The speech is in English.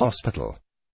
hospital.